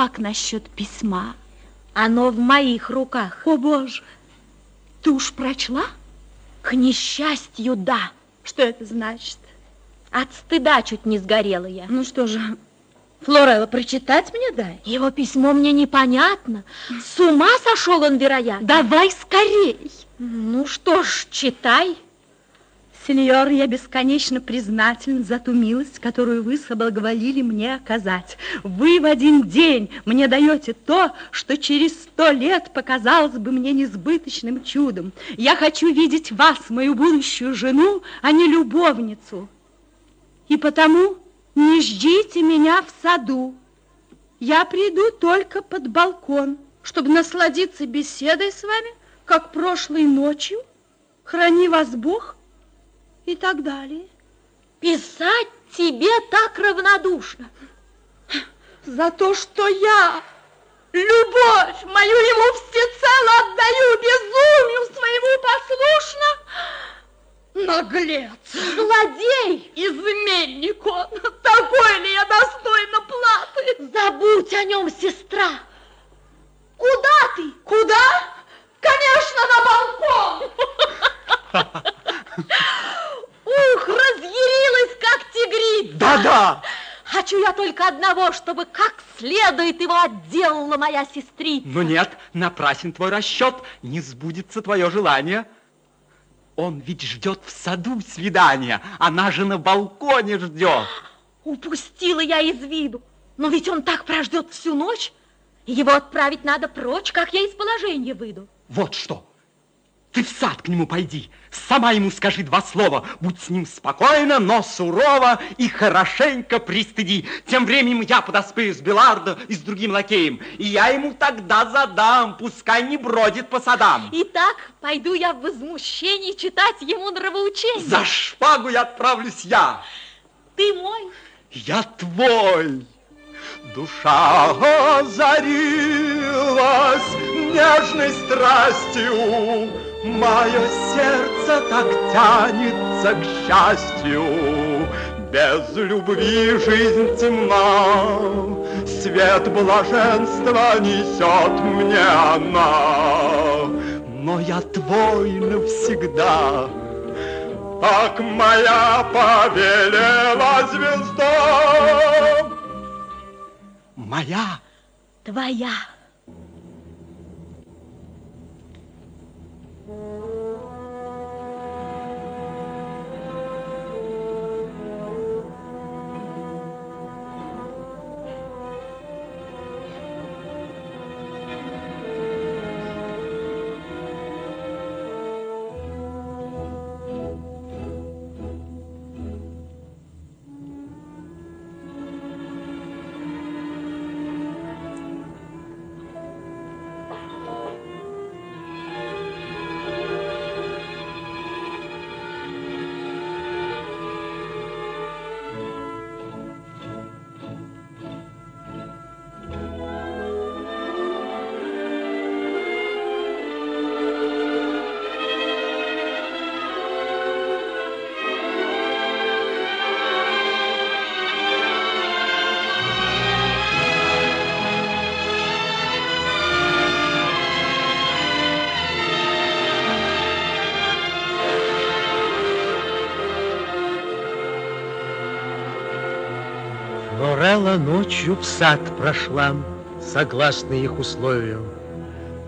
как насчет письма? Оно в моих руках. О, Боже, ты уж прочла? К несчастью, да. Что это значит? От стыда чуть не сгорела я. Ну что же, Флорелла, прочитать мне дай. Его письмо мне непонятно. С ума сошел он, вероятно. Давай скорей. Ну что ж, читай. Сеньор, я бесконечно признательна за ту милость, которую вы соблаговолили мне оказать. Вы в один день мне даете то, что через сто лет показалось бы мне несбыточным чудом. Я хочу видеть вас, мою будущую жену, а не любовницу. И потому не ждите меня в саду. Я приду только под балкон, чтобы насладиться беседой с вами, как прошлой ночью. Храни вас Бог и так далее. Писать тебе так равнодушно. За то, что я любовь мою ему всецело отдаю безумию своему послушно, наглец, злодей, изменник он, такой ли я достойна платы? Забудь о нем, сестра. Куда ты? Куда? Конечно, на балкон. Ух, разъярилась, как тигрица. Да-да. Хочу я только одного, чтобы как следует его отделала моя сестрица. Но нет, напрасен твой расчет, не сбудется твое желание. Он ведь ждет в саду свидания, она же на балконе ждет. Упустила я из виду. Но ведь он так прождет всю ночь. Его отправить надо прочь, как я из положения выйду. Вот что. Ты в сад к нему пойди, сама ему скажи два слова. Будь с ним спокойно, но сурово и хорошенько пристыди. Тем временем я подоспею с Белардо и с другим лакеем, и я ему тогда задам, пускай не бродит по садам. Итак, пойду я в возмущении читать ему нравоучение. За шпагу я отправлюсь я. Ты мой. Я твой. Душа озарилась нежной страстью, Мое сердце так тянется к счастью. Без любви жизнь темна, Свет блаженства несет мне она. Но я твой навсегда, Так моя повелела звезда. Моя. Твоя. Mm-hmm. Флорелла ночью в сад прошла, согласно их условию.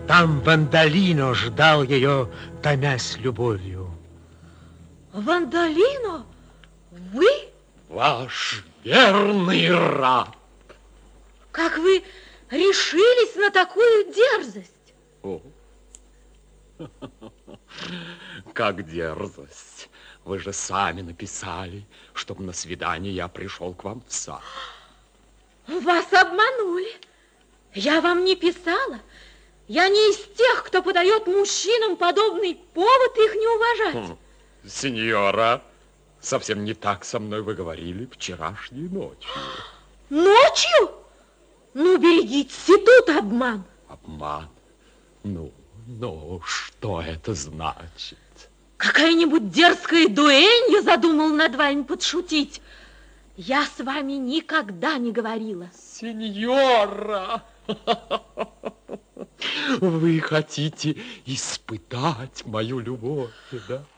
Там Вандалино ждал ее, томясь любовью. Вандалино? Вы? Ваш верный раб. Как вы решились на такую дерзость? О. Как дерзость. Вы же сами написали, чтобы на свидание я пришел к вам в сад. Вас обманули. Я вам не писала. Я не из тех, кто подает мужчинам подобный повод их не уважать. Хм, сеньора, совсем не так со мной вы говорили вчерашней ночью. Ночью? Ну, берегитесь, и тут обман. Обман? Ну, ну, что это значит? Какая-нибудь дерзкая дуэль я задумал над вами подшутить. Я с вами никогда не говорила. Сеньора, вы хотите испытать мою любовь, да?